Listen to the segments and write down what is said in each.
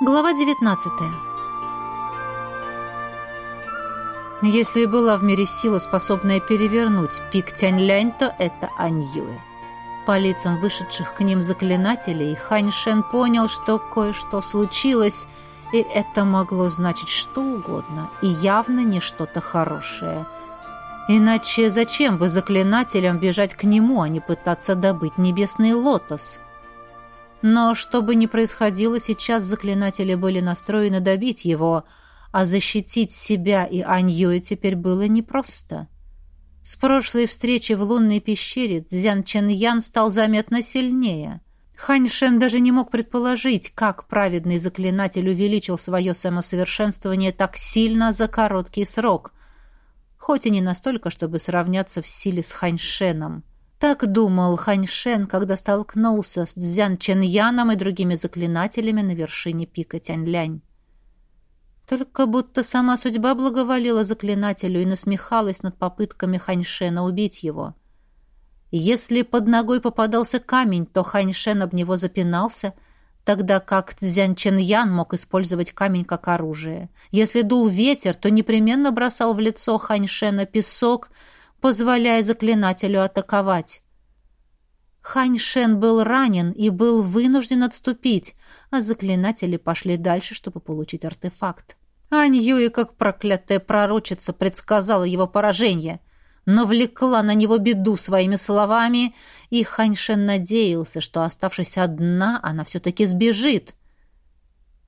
Глава 19 Если и была в мире сила, способная перевернуть пик Тянь-Лянь, то это Аньюэ. По лицам вышедших к ним заклинателей, Хань Шен понял, что кое-что случилось, и это могло значить что угодно, и явно не что-то хорошее. Иначе зачем бы заклинателям бежать к нему, а не пытаться добыть небесный лотос – но что бы ни происходило, сейчас заклинатели были настроены добить его, а защитить себя и Аньюэ теперь было непросто. С прошлой встречи в лунной пещере Цзян Чен Ян стал заметно сильнее. Хань Шен даже не мог предположить, как праведный заклинатель увеличил свое самосовершенствование так сильно за короткий срок, хоть и не настолько, чтобы сравняться в силе с Хань Шеном. Так думал Ханьшен, когда столкнулся с Цзян Ченьяном и другими заклинателями на вершине пика Тяньлянь. Только будто сама судьба благоволила заклинателю и насмехалась над попытками Ханьшена убить его. Если под ногой попадался камень, то Ханьшен об него запинался, тогда как Цзян Ченьян мог использовать камень как оружие. Если дул ветер, то непременно бросал в лицо Ханьшена песок — позволяя заклинателю атаковать. Хань Шен был ранен и был вынужден отступить, а заклинатели пошли дальше, чтобы получить артефакт. Ань Юи, как проклятая пророчица, предсказала его поражение, но влекла на него беду своими словами, и Хань Шен надеялся, что, оставшись одна, она все-таки сбежит.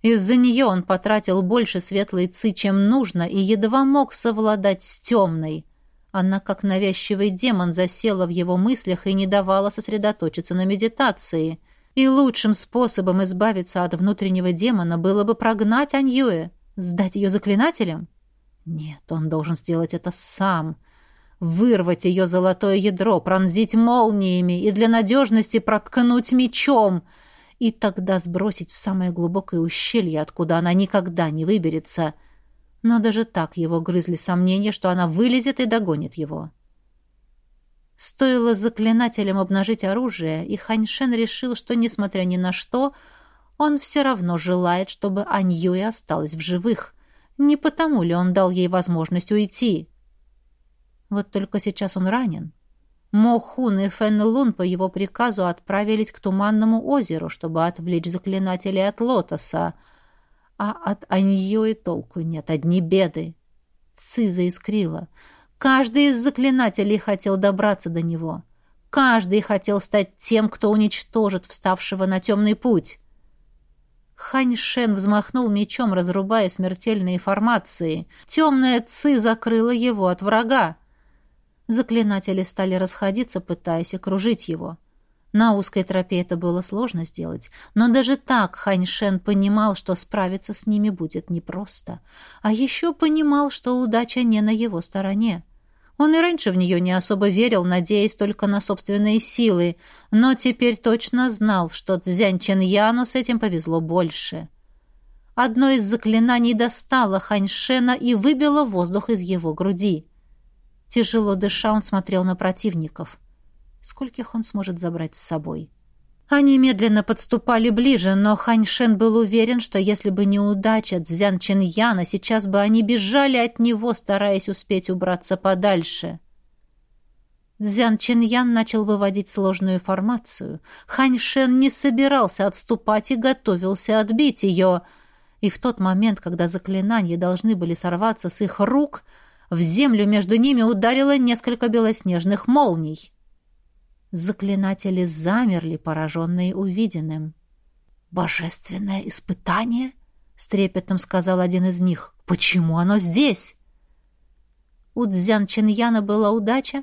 Из-за нее он потратил больше светлой ци, чем нужно, и едва мог совладать с темной. Она, как навязчивый демон, засела в его мыслях и не давала сосредоточиться на медитации. И лучшим способом избавиться от внутреннего демона было бы прогнать Аньюэ, сдать ее заклинателям. Нет, он должен сделать это сам. Вырвать ее золотое ядро, пронзить молниями и для надежности проткнуть мечом, и тогда сбросить в самое глубокое ущелье, откуда она никогда не выберется — но даже так его грызли сомнения, что она вылезет и догонит его. Стоило заклинателям обнажить оружие, и Ханьшен решил, что, несмотря ни на что, он все равно желает, чтобы Аньюэ осталась в живых. Не потому ли он дал ей возможность уйти? Вот только сейчас он ранен. Мохун и Фэн Лун по его приказу отправились к Туманному озеру, чтобы отвлечь заклинателей от Лотоса — а от Аньё и толку нет, одни беды. Ци заискрила. Каждый из заклинателей хотел добраться до него. Каждый хотел стать тем, кто уничтожит вставшего на темный путь. Хань Шен взмахнул мечом, разрубая смертельные формации. Темная Ци закрыла его от врага. Заклинатели стали расходиться, пытаясь окружить его. — на узкой тропе это было сложно сделать, но даже так Хань Шен понимал, что справиться с ними будет непросто. А еще понимал, что удача не на его стороне. Он и раньше в нее не особо верил, надеясь только на собственные силы, но теперь точно знал, что Цзянь Чен Яну с этим повезло больше. Одно из заклинаний достало Хань Шена и выбило воздух из его груди. Тяжело дыша, он смотрел на противников — Скольких он сможет забрать с собой? Они медленно подступали ближе, но Хань Шен был уверен, что если бы не удача Цзян Яна, сейчас бы они бежали от него, стараясь успеть убраться подальше. Цзян Ян начал выводить сложную формацию. Хань Шен не собирался отступать и готовился отбить ее. И в тот момент, когда заклинания должны были сорваться с их рук, в землю между ними ударило несколько белоснежных молний. Заклинатели замерли, пораженные увиденным. «Божественное испытание?» — с трепетом сказал один из них. «Почему оно здесь?» У Цзян Чиньяна была удача,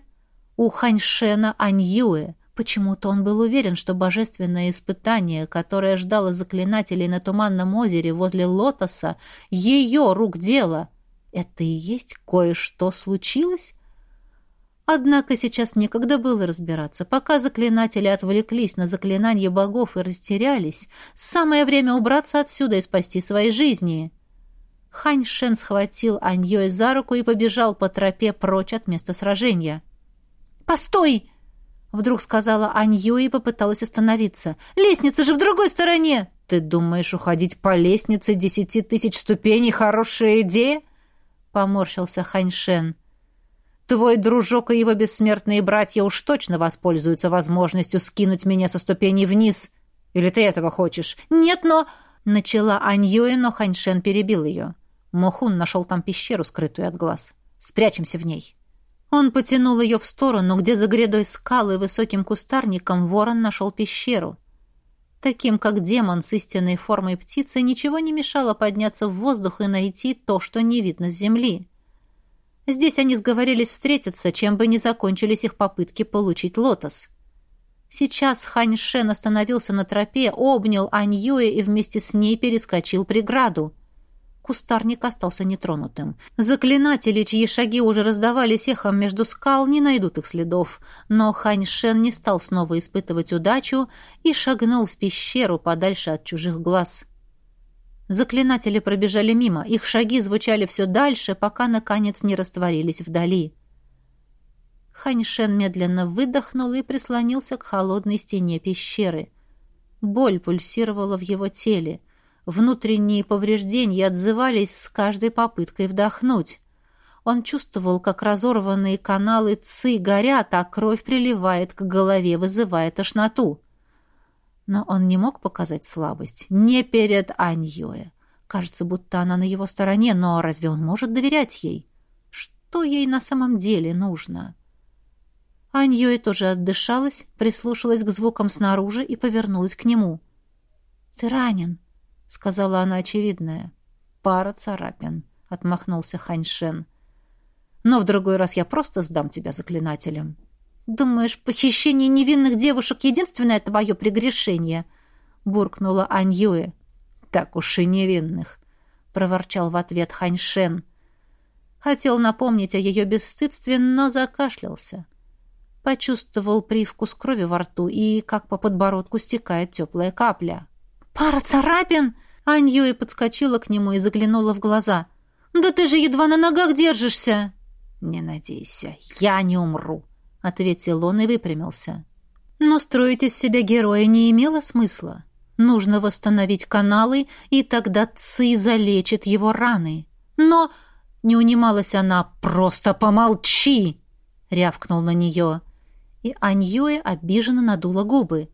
у Ханьшена — Аньюэ. Почему-то он был уверен, что божественное испытание, которое ждало заклинателей на Туманном озере возле Лотоса, ее рук дело. Это и есть кое-что случилось? Однако сейчас некогда было разбираться. Пока заклинатели отвлеклись на заклинание богов и растерялись, самое время убраться отсюда и спасти свои жизни. Хань Шен схватил Аньёй за руку и побежал по тропе прочь от места сражения. «Постой!» Вдруг сказала Анью и попыталась остановиться. «Лестница же в другой стороне!» «Ты думаешь, уходить по лестнице десяти тысяч ступеней — хорошая идея?» Поморщился Ханьшен. «Твой дружок и его бессмертные братья уж точно воспользуются возможностью скинуть меня со ступеней вниз. Или ты этого хочешь?» «Нет, но...» Начала Аньюэ, но Ханьшен перебил ее. Мохун нашел там пещеру, скрытую от глаз. «Спрячемся в ней». Он потянул ее в сторону, где за грядой скалы и высоким кустарником ворон нашел пещеру. Таким, как демон с истинной формой птицы, ничего не мешало подняться в воздух и найти то, что не видно с земли. Здесь они сговорились встретиться, чем бы ни закончились их попытки получить лотос. Сейчас Хань Шен остановился на тропе, обнял Ань Юэ и вместе с ней перескочил преграду. Кустарник остался нетронутым. Заклинатели, чьи шаги уже раздавались эхом между скал, не найдут их следов. Но Хань Шен не стал снова испытывать удачу и шагнул в пещеру подальше от чужих глаз. Заклинатели пробежали мимо, их шаги звучали все дальше, пока, наконец, не растворились вдали. Хань Шен медленно выдохнул и прислонился к холодной стене пещеры. Боль пульсировала в его теле — Внутренние повреждения отзывались с каждой попыткой вдохнуть. Он чувствовал, как разорванные каналы ци горят, а кровь приливает к голове, вызывая тошноту. Но он не мог показать слабость. Не перед Аньёе. Кажется, будто она на его стороне, но разве он может доверять ей? Что ей на самом деле нужно? Аньёе тоже отдышалась, прислушалась к звукам снаружи и повернулась к нему. «Ты ранен», — сказала она очевидное. «Пара царапин», — отмахнулся Ханьшен. «Но в другой раз я просто сдам тебя заклинателям». «Думаешь, похищение невинных девушек — единственное твое прегрешение?» — буркнула Ань Юэ. «Так уж и невинных», — проворчал в ответ Ханьшен. Хотел напомнить о ее бесстыдстве, но закашлялся. Почувствовал привкус крови во рту и, как по подбородку, стекает теплая капля. «Пара царапин!» Аньюи подскочила к нему и заглянула в глаза. «Да ты же едва на ногах держишься!» «Не надейся, я не умру», — ответил он и выпрямился. Но строить из себя героя не имело смысла. Нужно восстановить каналы, и тогда Ци залечит его раны. Но не унималась она. «Просто помолчи!» — рявкнул на нее. И Аньюэ обиженно надула губы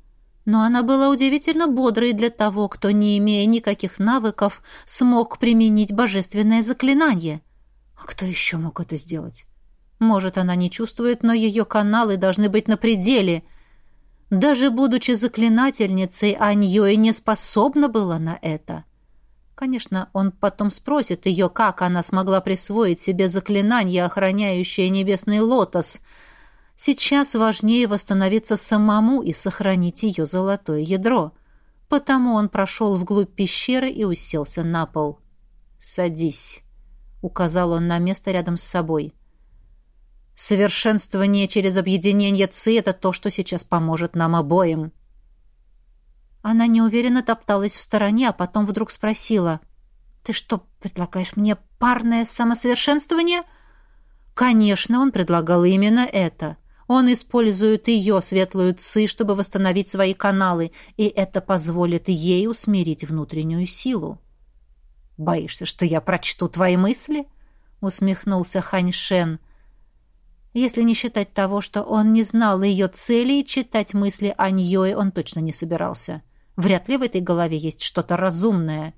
но она была удивительно бодрой для того, кто, не имея никаких навыков, смог применить божественное заклинание. А кто еще мог это сделать? Может, она не чувствует, но ее каналы должны быть на пределе. Даже будучи заклинательницей, Аньёй не способна была на это. Конечно, он потом спросит ее, как она смогла присвоить себе заклинание, охраняющее небесный лотос — Сейчас важнее восстановиться самому и сохранить ее золотое ядро. Потому он прошел вглубь пещеры и уселся на пол. «Садись», — указал он на место рядом с собой. «Совершенствование через объединение ЦИ — это то, что сейчас поможет нам обоим». Она неуверенно топталась в стороне, а потом вдруг спросила. «Ты что, предлагаешь мне парное самосовершенствование?» Конечно, он предлагал именно это. Он использует ее светлую ци, чтобы восстановить свои каналы, и это позволит ей усмирить внутреннюю силу. «Боишься, что я прочту твои мысли?» — усмехнулся Ханьшен. Если не считать того, что он не знал ее цели, читать мысли Аньёе он точно не собирался. Вряд ли в этой голове есть что-то разумное.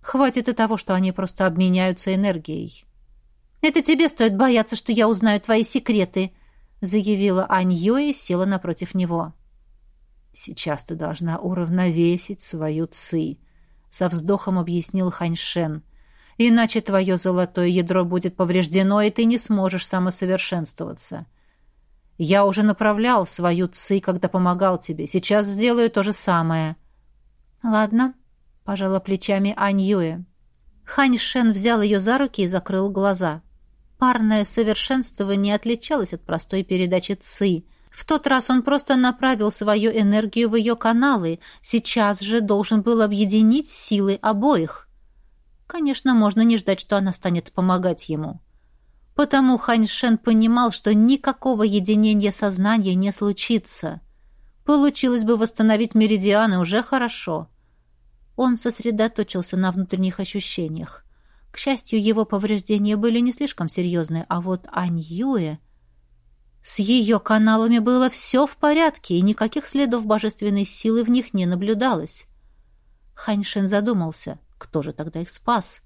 Хватит и того, что они просто обменяются энергией. «Это тебе стоит бояться, что я узнаю твои секреты», заявила Аньё и села напротив него. «Сейчас ты должна уравновесить свою ци», — со вздохом объяснил Ханьшен. «Иначе твое золотое ядро будет повреждено, и ты не сможешь самосовершенствоваться. Я уже направлял свою ци, когда помогал тебе. Сейчас сделаю то же самое». «Ладно», — пожала плечами Аньюэ. Ханьшен взял ее за руки и закрыл глаза. Парное совершенствование отличалось от простой передачи ЦИ. В тот раз он просто направил свою энергию в ее каналы, сейчас же должен был объединить силы обоих. Конечно, можно не ждать, что она станет помогать ему. Потому Ханьшен понимал, что никакого единения сознания не случится. Получилось бы восстановить меридианы уже хорошо. Он сосредоточился на внутренних ощущениях. К счастью, его повреждения были не слишком серьезные, а вот Ань Юэ... С ее каналами было все в порядке, и никаких следов божественной силы в них не наблюдалось. Ханьшин задумался, кто же тогда их спас?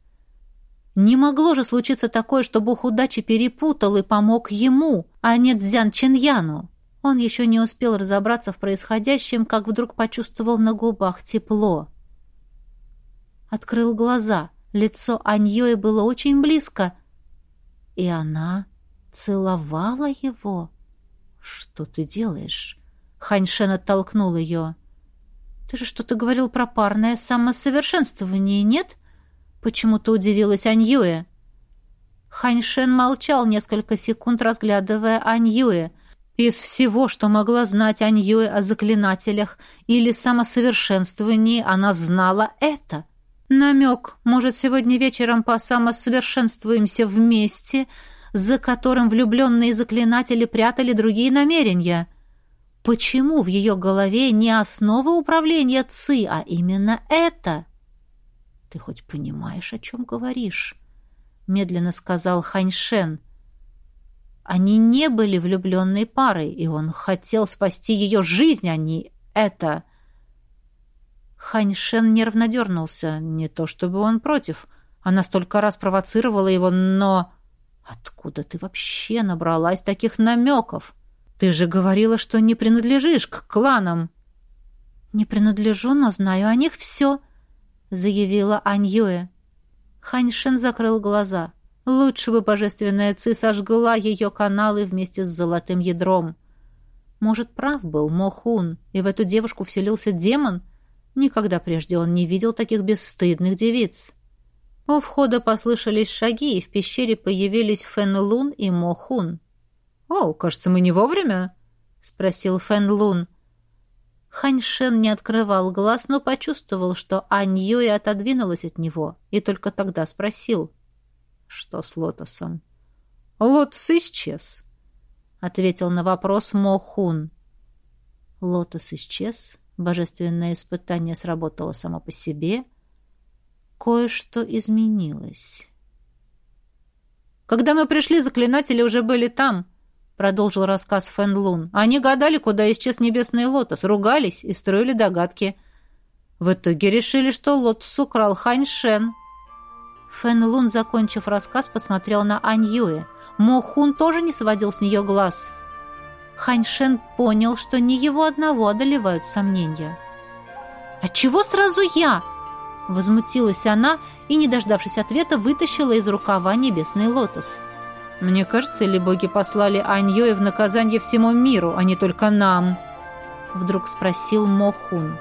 Не могло же случиться такое, что Бог удачи перепутал и помог ему, а не Цзян Чиньяну. Он еще не успел разобраться в происходящем, как вдруг почувствовал на губах тепло. Открыл глаза. Лицо Аньёи было очень близко, и она Целовала его? Что ты делаешь? Ханьшен оттолкнул ее. Ты же что-то говорил про парное самосовершенствование, нет? Почему-то удивилась Аньюэ. Ханьшен молчал несколько секунд, разглядывая Аньюэ. Из всего, что могла знать Аньюэ о заклинателях или самосовершенствовании, она знала это. Намек, может, сегодня вечером посамосовершенствуемся вместе — за которым влюбленные заклинатели прятали другие намерения. Почему в ее голове не основа управления ЦИ, а именно это? «Ты хоть понимаешь, о чем говоришь?» — медленно сказал Ханьшен. Они не были влюбленной парой, и он хотел спасти ее жизнь, а не это. Ханьшен нервно дернулся. Не то чтобы он против. Она столько раз провоцировала его, но... «Откуда ты вообще набралась таких намеков? Ты же говорила, что не принадлежишь к кланам». «Не принадлежу, но знаю о них все», — заявила Аньюэ. Ханьшен закрыл глаза. Лучше бы божественная Ци сожгла ее каналы вместе с золотым ядром. Может, прав был Мохун, и в эту девушку вселился демон? Никогда прежде он не видел таких бесстыдных девиц. У входа послышались шаги, и в пещере появились Фэн Лун и Мо Хун. «О, кажется, мы не вовремя?» — спросил Фэн Лун. Хань Шен не открывал глаз, но почувствовал, что Ань Юй отодвинулась от него, и только тогда спросил. «Что с Лотосом?» «Лотос исчез», — ответил на вопрос Мо Хун. Лотос исчез, божественное испытание сработало само по себе — кое-что изменилось. «Когда мы пришли, заклинатели уже были там», — продолжил рассказ Фэн Лун. «Они гадали, куда исчез небесный лотос, ругались и строили догадки. В итоге решили, что лотос украл Хань Шен». Фэн Лун, закончив рассказ, посмотрел на Ань Юэ. Мо Хун тоже не сводил с нее глаз. Хань Шен понял, что не его одного одолевают сомнения. «А чего сразу я?» Возмутилась она и, не дождавшись ответа, вытащила из рукава небесный лотос. «Мне кажется, или боги послали Аньёе в наказание всему миру, а не только нам?» Вдруг спросил Мохун.